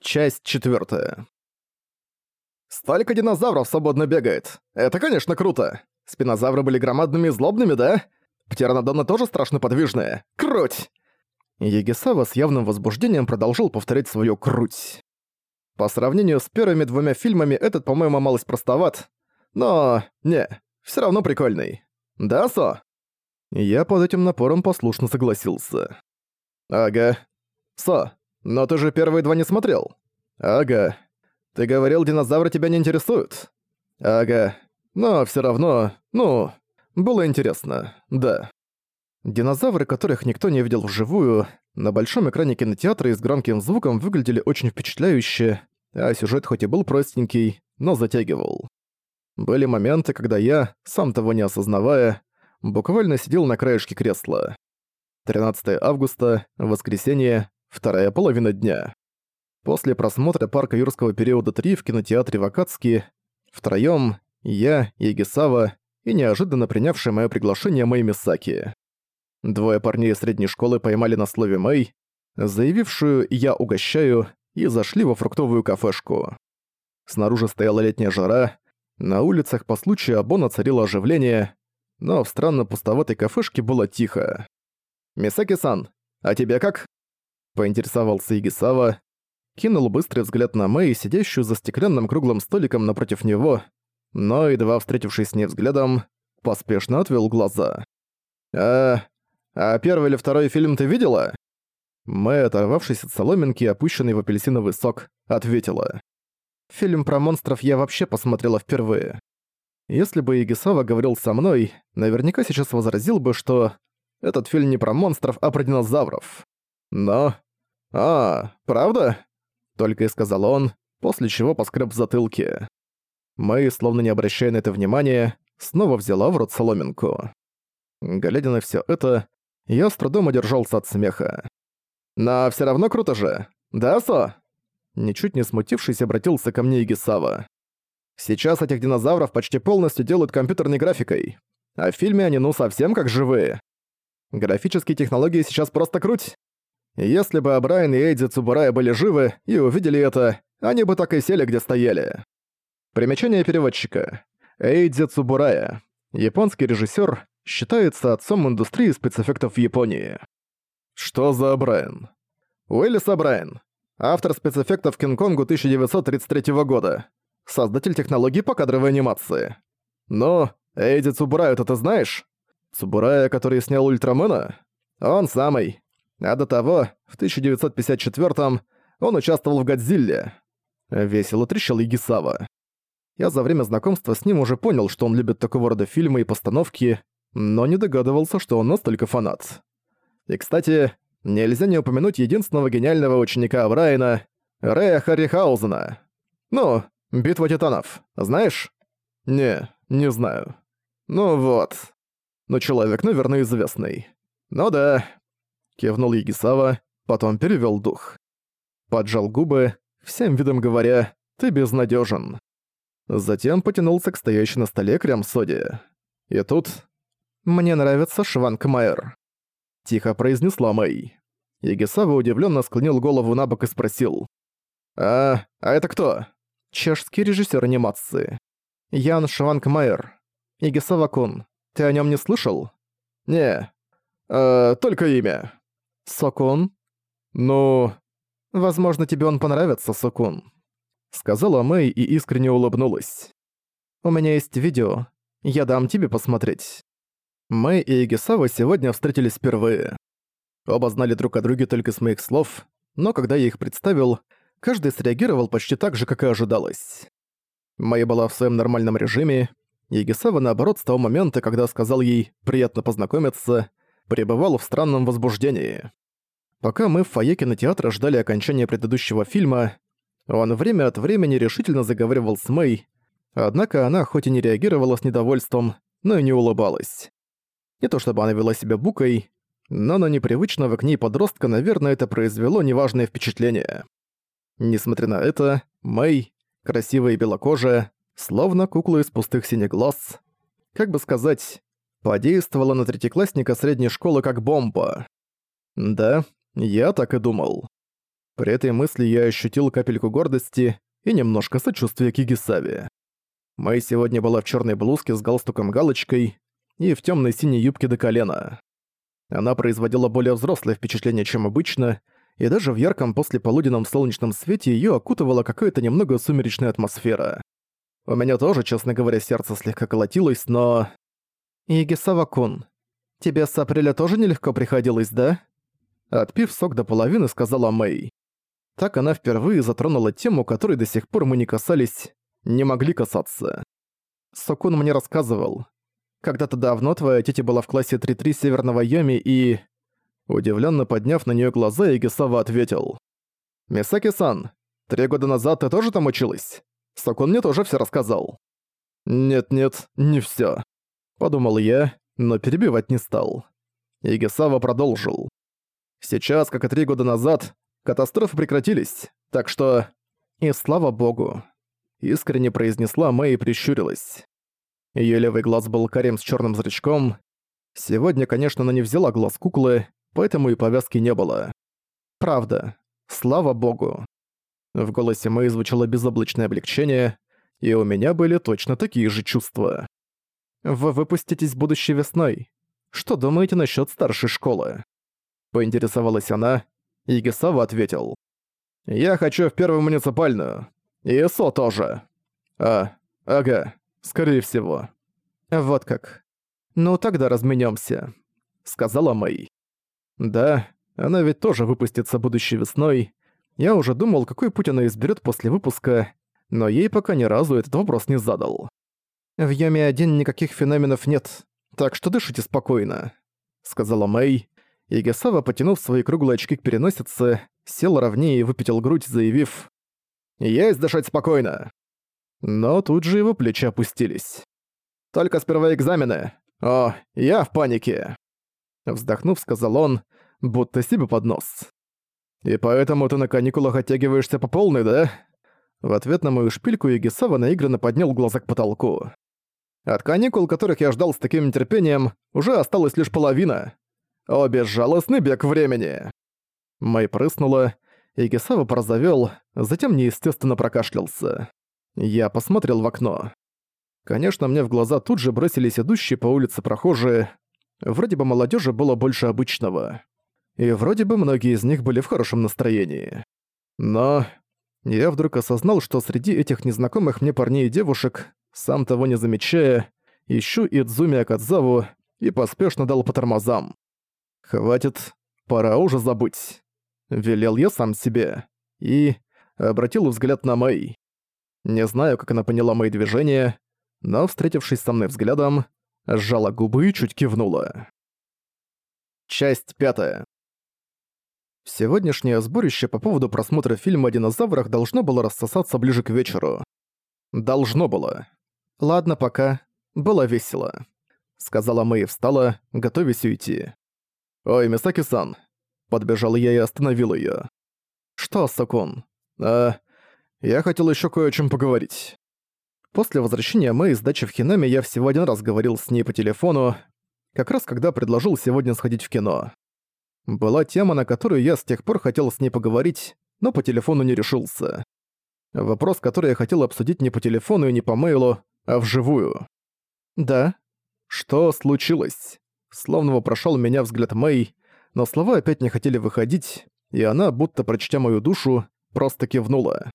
Часть четвертая. Столько динозавров свободно бегает. Это, конечно, круто. Спинозавры были громадными и злобными, да? Птеранодоны тоже страшно подвижные. Круть! Егисава с явным возбуждением продолжил повторять свою круть. По сравнению с первыми двумя фильмами этот, по-моему, малость простоват. Но, не, все равно прикольный. Да, Со? Я под этим напором послушно согласился. Ага. Со, но ты же первые два не смотрел. Ага. Ты говорил, динозавры тебя не интересуют. Ага. Но все равно, ну, было интересно, да. Динозавры, которых никто не видел вживую, на большом экране кинотеатра и с громким звуком выглядели очень впечатляюще, а сюжет хоть и был простенький, но затягивал. Были моменты, когда я, сам того не осознавая, буквально сидел на краешке кресла. 13 августа, воскресенье, вторая половина дня. После просмотра парка юрского периода 3 в кинотеатре Вакацки втроём я, Егисава и неожиданно принявшая моё приглашение Мэй Мисаки. Двое парней средней школы поймали на слове Мэй, заявившую «я угощаю» и зашли во фруктовую кафешку. Снаружи стояла летняя жара, на улицах по случаю Абона царило оживление, но в странно пустоватой кафешке было тихо. «Мисаки-сан, а тебе как?» Поинтересовался Игисава, кинул быстрый взгляд на Мэй, сидящую за стеклянным круглым столиком напротив него, но, едва встретившись с ней взглядом, поспешно отвел глаза. «А... а первый или второй фильм ты видела?» Мэй, оторвавшись от соломинки, опущенной в апельсиновый сок, ответила. «Фильм про монстров я вообще посмотрела впервые. Если бы Игисава говорил со мной, наверняка сейчас возразил бы, что этот фильм не про монстров, а про динозавров. Но... «А, правда?» Только и сказал он, после чего поскреб затылке. Мэй, словно не обращая на это внимания, снова взяла в рот соломинку. Глядя на всё это, я с трудом удержался от смеха. «Но всё равно круто же, да, Со?» Ничуть не смутившись, обратился ко мне Игисава. «Сейчас этих динозавров почти полностью делают компьютерной графикой, а в фильме они ну совсем как живые. Графические технологии сейчас просто круть. Если бы Абрайан и Эйдзи Цубурая были живы и увидели это, они бы так и сели, где стояли. Примечание переводчика. Эйдзи Цубурая. Японский режиссер, считается отцом индустрии спецэффектов в Японии. Что за Абрайан? Уиллис Абрайан. Автор спецэффектов Кинг-Конгу 1933 года. Создатель технологий по кадровой анимации. Но Эйдзи Цубурая это ты знаешь? Цубурая, который снял Ультрамена? Он самый. А до того, в 1954-м, он участвовал в «Годзилле». Весело трещал Егисава. Я за время знакомства с ним уже понял, что он любит такого рода фильмы и постановки, но не догадывался, что он настолько фанат. И, кстати, нельзя не упомянуть единственного гениального ученика Брайана, Рэя Харрихаузена. Ну, «Битва титанов», знаешь? Не, не знаю. Ну вот. Но человек, наверное, известный. Ну да, Кивнул Егисава, потом перевёл дух. Поджал губы, всем видом говоря, ты безнадёжен. Затем потянулся к стоящей на столе крем-соде. И тут... «Мне нравится Шванг Майер», — тихо произнесла Мэй. Егисава удивлённо склонил голову на бок и спросил. «А, а это кто?» «Чешский режиссер анимации. Ян Шванг Майер. Егисава-кун, ты о нём не слышал?» «Не, э, только имя». «Сокун?» «Ну...» «Возможно, тебе он понравится, Сокун», — сказала Мэй и искренне улыбнулась. «У меня есть видео. Я дам тебе посмотреть». Мэй и Эгисава сегодня встретились впервые. Оба знали друг о друге только с моих слов, но когда я их представил, каждый среагировал почти так же, как и ожидалось. Мэй была в своем нормальном режиме, Егисава, наоборот, с того момента, когда сказал ей «приятно познакомиться», пребывал в странном возбуждении. Пока мы в фойе кинотеатра ждали окончания предыдущего фильма, он время от времени решительно заговаривал с Мэй, однако она хоть и не реагировала с недовольством, но и не улыбалась. Не то чтобы она вела себя букой, но на непривычного к ней подростка, наверное, это произвело неважное впечатление. Несмотря на это, Мэй, красивая и белокожая, словно кукла из пустых синих глаз, как бы сказать, подействовала на третьеклассника средней школы как бомба. Да, я так и думал. При этой мысли я ощутил капельку гордости и немножко сочувствия к Игисаве. Мэй сегодня была в черной блузке с галстуком-галочкой и в темной синей юбке до колена. Она производила более взрослое впечатление, чем обычно, и даже в ярком послеполуденном солнечном свете ее окутывала какая-то немного сумеречная атмосфера. У меня тоже, честно говоря, сердце слегка колотилось, но... «Игисава-кун, тебе с апреля тоже нелегко приходилось, да?» Отпив сок до половины, сказала Мэй. Так она впервые затронула тему, которой до сих пор мы не касались, не могли касаться. Сокун мне рассказывал. Когда-то давно твоя тетя была в классе 3-3 Северного Йоми и... Удивленно подняв на нее глаза, Игисава ответил. «Мисаки-сан, три года назад ты тоже там училась? Сокун мне тоже все рассказал». «Нет-нет, не все, подумал я, но перебивать не стал. Игисава продолжил. «Сейчас, как и три года назад, катастрофы прекратились, так что... И слава богу. Искренне произнесла Мэй и прищурилась. Её левый глаз был карим с чёрным зрачком. Сегодня, конечно, она не взяла глаз куклы, поэтому и повязки не было. Правда. Слава богу. В голосе Мэй звучало безоблачное облегчение, и у меня были точно такие же чувства. «Вы выпуститесь будущей весной. Что думаете насчёт старшей школы?» Поинтересовалась она, и Гесава ответил. «Я хочу в первую муниципальную. И СО тоже». «А, ага, скорее всего». «Вот как. Ну тогда разменёмся», — сказала Мэй. «Да, она ведь тоже выпустится будущей весной. Я уже думал, какой путь она изберет после выпуска, но ей пока ни разу этот вопрос не задал. В Йоме-1 никаких феноменов нет, так что дышите спокойно», — сказала Мэй, и Гесава, потянув свои круглые очки к переносице, сел ровнее и выпятил грудь, заявив «Есть дышать спокойно!» Но тут же его плечи опустились. «Только сперва экзамены. О, я в панике!» Вздохнув, сказал он, будто себе под нос. «И поэтому ты на каникулах оттягиваешься по полной, да?» В ответ на мою шпильку Егисава наигранно поднял глаза к потолку. «От каникул, которых я ждал с таким нетерпением, уже осталась лишь половина. О, безжалостный бег времени!» Мэй прыснула, и Гесава порозовел, затем неестественно прокашлялся. Я посмотрел в окно. Конечно, мне в глаза тут же бросились идущие по улице прохожие. Вроде бы молодежи было больше обычного. И вроде бы многие из них были в хорошем настроении. Но я вдруг осознал, что среди этих незнакомых мне парней и девушек, сам того не замечая, ищу Идзуми Акадзаву и поспешно дал по тормозам. «Хватит, пора уже забыть», — велел я сам себе. И обратил взгляд на Мэй. Не знаю, как она поняла мои движения, но, встретившись со мной взглядом, сжала губы и чуть кивнула. Часть пятая. Сегодняшнее сборище по поводу просмотра фильма о динозаврах должно было рассосаться ближе к вечеру. Должно было. Ладно, пока. Было весело. Сказала Мэй и встала, готовясь уйти. «Ой, Мисаки-сан!» Подбежал я и остановил её. «Что, Сакун?» «А... Я хотел ещё кое о чём поговорить». После возвращения Мэй из дачи в Хинаме я всего один раз говорил с ней по телефону, как раз когда предложил сегодня сходить в кино. Была тема, на которую я с тех пор хотел с ней поговорить, но по телефону не решился. Вопрос, который я хотел обсудить не по телефону и не по мейлу, а вживую. «Да? Что случилось?» Словно вопрошал меня взгляд Мэй, но слова опять не хотели выходить, и она, будто прочтя мою душу, просто кивнула.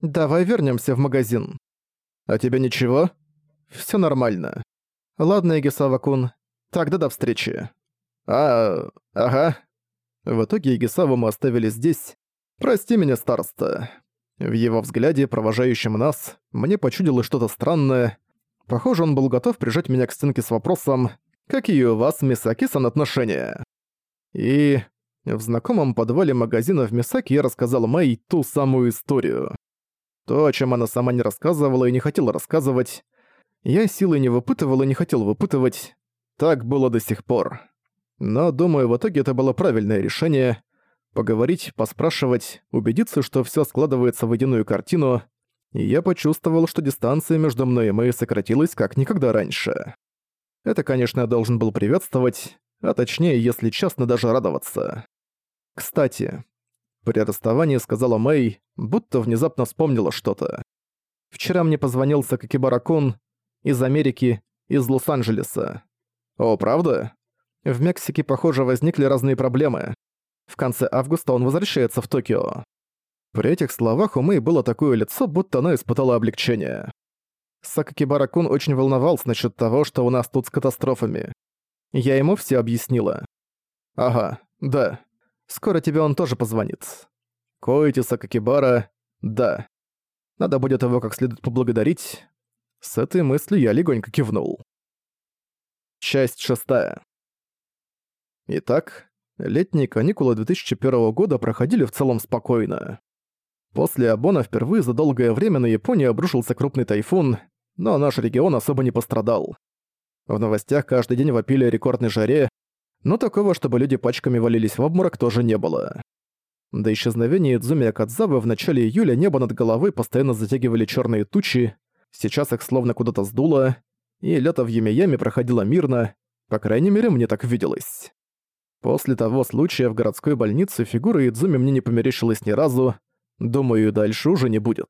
«Давай вернемся в магазин». «А тебя ничего?» Все нормально». «Ладно, Игисава-кун, тогда до встречи». «А, ага». В итоге Игисаву мы оставили здесь. «Прости меня, староста». В его взгляде, провожающем нас, мне почудилось что-то странное. Похоже, он был готов прижать меня к стенке с вопросом Какие у вас, Мисаки-сан, отношения?» И в знакомом подвале магазина в Мисаки я рассказал Мэй ту самую историю. То, о чем она сама не рассказывала и не хотела рассказывать, я силой не выпытывал и не хотел выпытывать. Так было до сих пор. Но, думаю, в итоге это было правильное решение. Поговорить, поспрашивать, убедиться, что все складывается в единую картину, и я почувствовал, что дистанция между мной и Мэй сократилась как никогда раньше. Это, конечно, я должен был приветствовать, а точнее, если честно, даже радоваться. Кстати, При расставании сказала Мэй, будто внезапно вспомнила что-то. «Вчера мне позвонил Сакакибаракун из Америки, из Лос-Анджелеса». «О, правда?» В Мексике, похоже, возникли разные проблемы. В конце августа он возвращается в Токио. При этих словах у Мэй было такое лицо, будто она испытала облегчение. Сакакибара-кун очень волновался насчет того, что у нас тут с катастрофами. Я ему все объяснила. «Ага, да. Скоро тебе он тоже позвонит. Коити Сакакибара, да. Надо будет его как следует поблагодарить». С этой мыслью я легонько кивнул. Часть шестая. Итак, летние каникулы 2001 года проходили в целом спокойно. После Абона впервые за долгое время на Японию обрушился крупный тайфун, но наш регион особо не пострадал. В новостях каждый день вопили о рекордной жаре, но такого, чтобы люди пачками валились в обморок, тоже не было. До исчезновения Идзуми Акадзавы в начале июля небо над головой постоянно затягивали черные тучи, сейчас их словно куда-то сдуло, и лето в Ямияме проходило мирно, по крайней мере, мне так виделось. После того случая в городской больнице фигура Идзуми мне не померещилась ни разу, думаю, дальше уже не будет.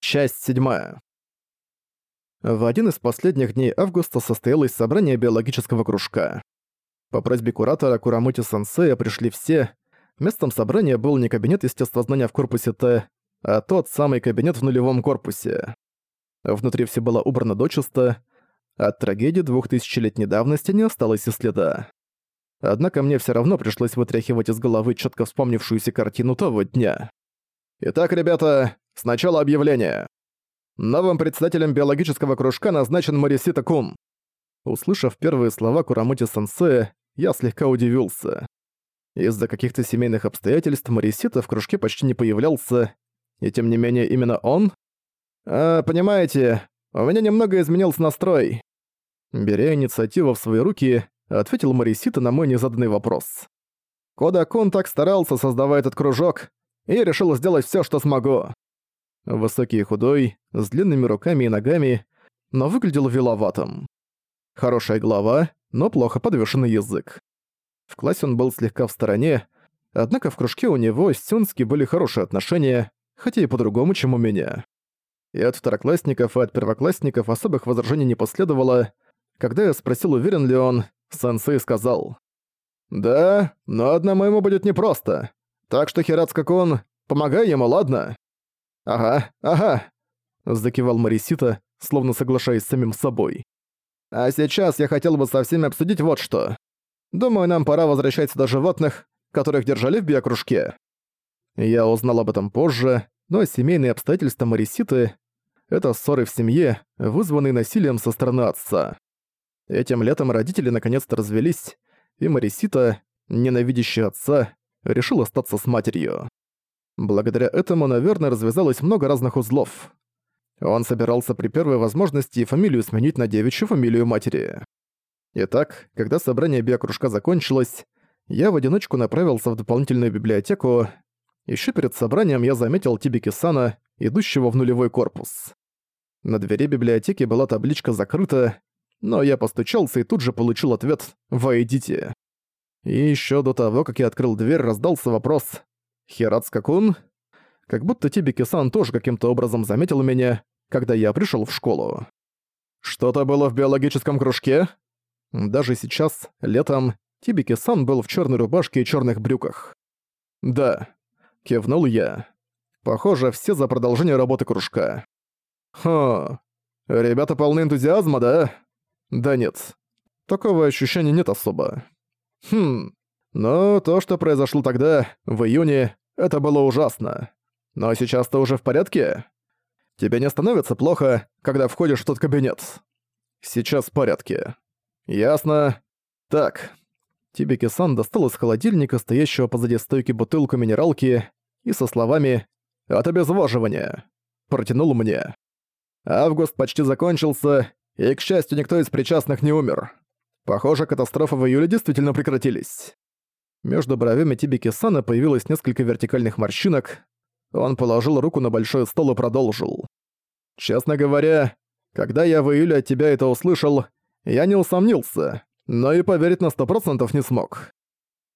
Часть седьмая. В один из последних дней августа состоялось собрание биологического кружка. По просьбе куратора Курамути-сенсея пришли все. Местом собрания был не кабинет естествознания в корпусе Т, а тот самый кабинет в нулевом корпусе. Внутри все было убрано дочисто, от трагедии двухтысячелетней давности не осталось и следа. Однако мне все равно пришлось вытряхивать из головы четко вспомнившуюся картину того дня. «Итак, ребята, сначала объявление. Новым председателем биологического кружка назначен Марисита Кун». Услышав первые слова Курамути-сенсея, я слегка удивился. Из-за каких-то семейных обстоятельств Марисита в кружке почти не появлялся, и тем не менее именно он... «А, понимаете, у меня немного изменился настрой». Беря инициативу в свои руки, ответил Марисита на мой незаданный вопрос. Кода-кун так старался, создавая этот кружок, и решил сделать все, что смогу. Высокий и худой, с длинными руками и ногами, но выглядел виловатым. Хорошая голова, но плохо подвешенный язык. В классе он был слегка в стороне, однако в кружке у него с Сюнски были хорошие отношения, хотя и по-другому, чем у меня. И от второклассников, и от первоклассников особых возражений не последовало. Когда я спросил, уверен ли он, сенсей сказал. «Да, но одному ему будет непросто. Так что, Хирацка-кун, помогай ему, ладно?» «Ага, ага», — закивал Марисита, словно соглашаясь с самим собой. «А сейчас я хотел бы со всеми обсудить вот что. Думаю, нам пора возвращаться до животных, которых держали в биокружке». Я узнал об этом позже, но семейные обстоятельства Мариситы — это ссоры в семье, вызванные насилием со стороны отца. Этим летом родители наконец-то развелись, и Марисита, ненавидящая отца, решил остаться с матерью. Благодаря этому, наверное, развязалось много разных узлов. Он собирался при первой возможности фамилию сменить на девичью фамилию матери. Итак, когда собрание биокружка закончилось, я в одиночку направился в дополнительную библиотеку. Еще перед собранием я заметил Тибики-сана, идущего в нулевой корпус. На двери библиотеки была табличка «Закрыта», но я постучался и тут же получил ответ «Войдите». И еще до того, как я открыл дверь, раздался вопрос «Хирацка-кун?» Как будто Тибики-сан тоже каким-то образом заметил меня, когда я пришел в школу. «Что-то было в биологическом кружке?» Даже сейчас, летом, Тибики-сан был в черной рубашке и черных брюках. «Да», — кивнул я. «Похоже, все за продолжение работы кружка». «Хо, ребята полны энтузиазма, да?» «Да нет. Такого ощущения нет особо». «Хм, но то, что произошло тогда, в июне, это было ужасно. Но сейчас ты уже в порядке? Тебе не становится плохо, когда входишь в тот кабинет? Сейчас в порядке. Ясно. Так. Тибики-сан достал из холодильника, стоящего позади стойки бутылку минералки, и со словами «От обезвоживания» протянул мне. Август почти закончился, и, к счастью, никто из причастных не умер. Похоже, катастрофы в июле действительно прекратились. Между бровями Тибики Сана появилось несколько вертикальных морщинок. Он положил руку на большой стол и продолжил. «Честно говоря, когда я в июле от тебя это услышал, я не усомнился, но и поверить на сто процентов не смог.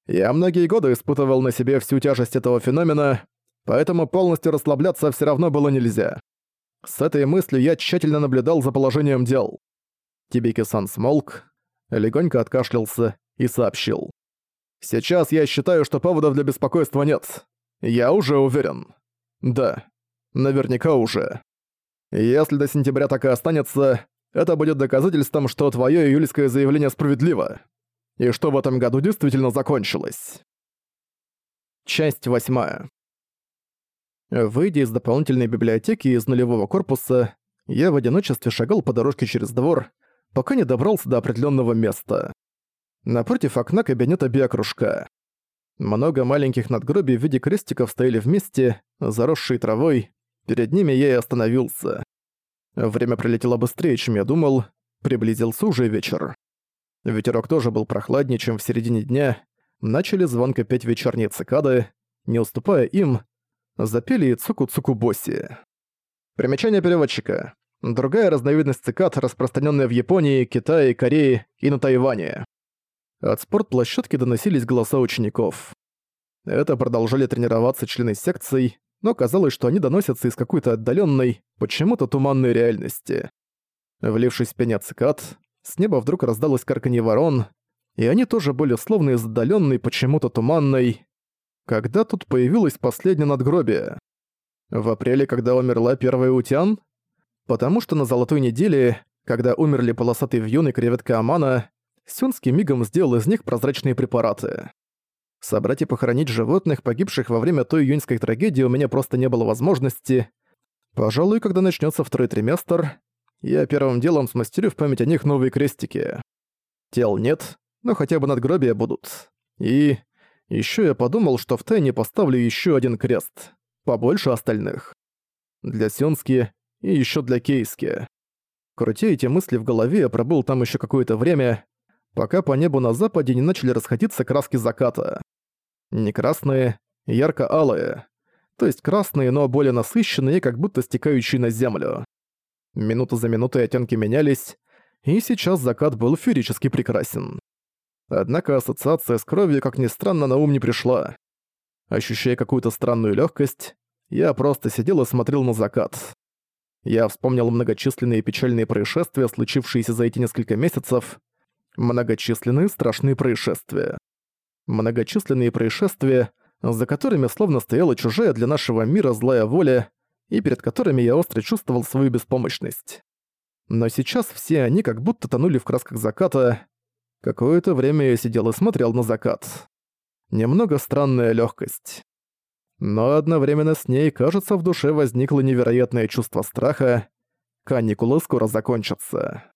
Я многие годы испытывал на себе всю тяжесть этого феномена, поэтому полностью расслабляться все равно было нельзя. С этой мыслью я тщательно наблюдал за положением дел. Тибики-сан смолк, легонько откашлялся и сообщил. «Сейчас я считаю, что поводов для беспокойства нет. Я уже уверен. Да, наверняка уже. Если до сентября так и останется, это будет доказательством, что твое июльское заявление справедливо. И что в этом году действительно закончилось. Часть восьмая. Выйдя из дополнительной библиотеки из нулевого корпуса, я в одиночестве шагал по дорожке через двор, пока не добрался до определенного места. Напротив окна кабинета биокружка. Много маленьких надгробий в виде крестиков стояли вместе, заросшие травой. Перед ними я и остановился. Время пролетело быстрее, чем я думал. Приблизился уже вечер. Ветерок тоже был прохладнее, чем в середине дня. Начали звонко петь вечерние цикады. Не уступая им, запели и цуку-цуку-боси. Примечание переводчика. Другая разновидность цикад, распространенная в Японии, Китае, Корее и на Тайване. От спортплощадки доносились голоса учеников. Это продолжали тренироваться члены секций, но казалось, что они доносятся из какой-то отдаленной, почему-то туманной реальности. Влившись в пение цикад, с неба вдруг раздалось карканье ворон, и они тоже были словно из отдаленной, почему-то туманной. Когда тут появилось последнее надгробие? В апреле, когда умерла первая Утян? Потому что на золотой неделе, когда умерли полосатый вьюн и креветка Амана, Сюнский мигом сделал из них прозрачные препараты. Собрать и похоронить животных, погибших во время той июньской трагедии, у меня просто не было возможности. Пожалуй, когда начнется второй триместр, я первым делом смастерю в память о них новые крестики. Тел нет, но хотя бы надгробия будут. И еще я подумал, что в тайне поставлю еще один крест, побольше остальных. Для Сёнски и еще для Кейски. Крутя эти мысли в голове, я пробыл там еще какое-то время, пока по небу на западе не начали расходиться краски заката. Не красные, ярко-алые. То есть красные, но более насыщенные, как будто стекающие на землю. Минута за минутой оттенки менялись, и сейчас закат был феерически прекрасен. Однако ассоциация с кровью, как ни странно, на ум не пришла. Ощущая какую-то странную легкость, я просто сидел и смотрел на закат. Я вспомнил многочисленные печальные происшествия, случившиеся за эти несколько месяцев, многочисленные страшные происшествия. Многочисленные происшествия, за которыми словно стояла чужая для нашего мира злая воля, и перед которыми я остро чувствовал свою беспомощность. Но сейчас все они как будто тонули в красках заката. Какое-то время я сидел и смотрел на закат. Немного странная легкость. Но одновременно с ней, кажется, в душе возникло невероятное чувство страха. Каникулы скоро закончатся.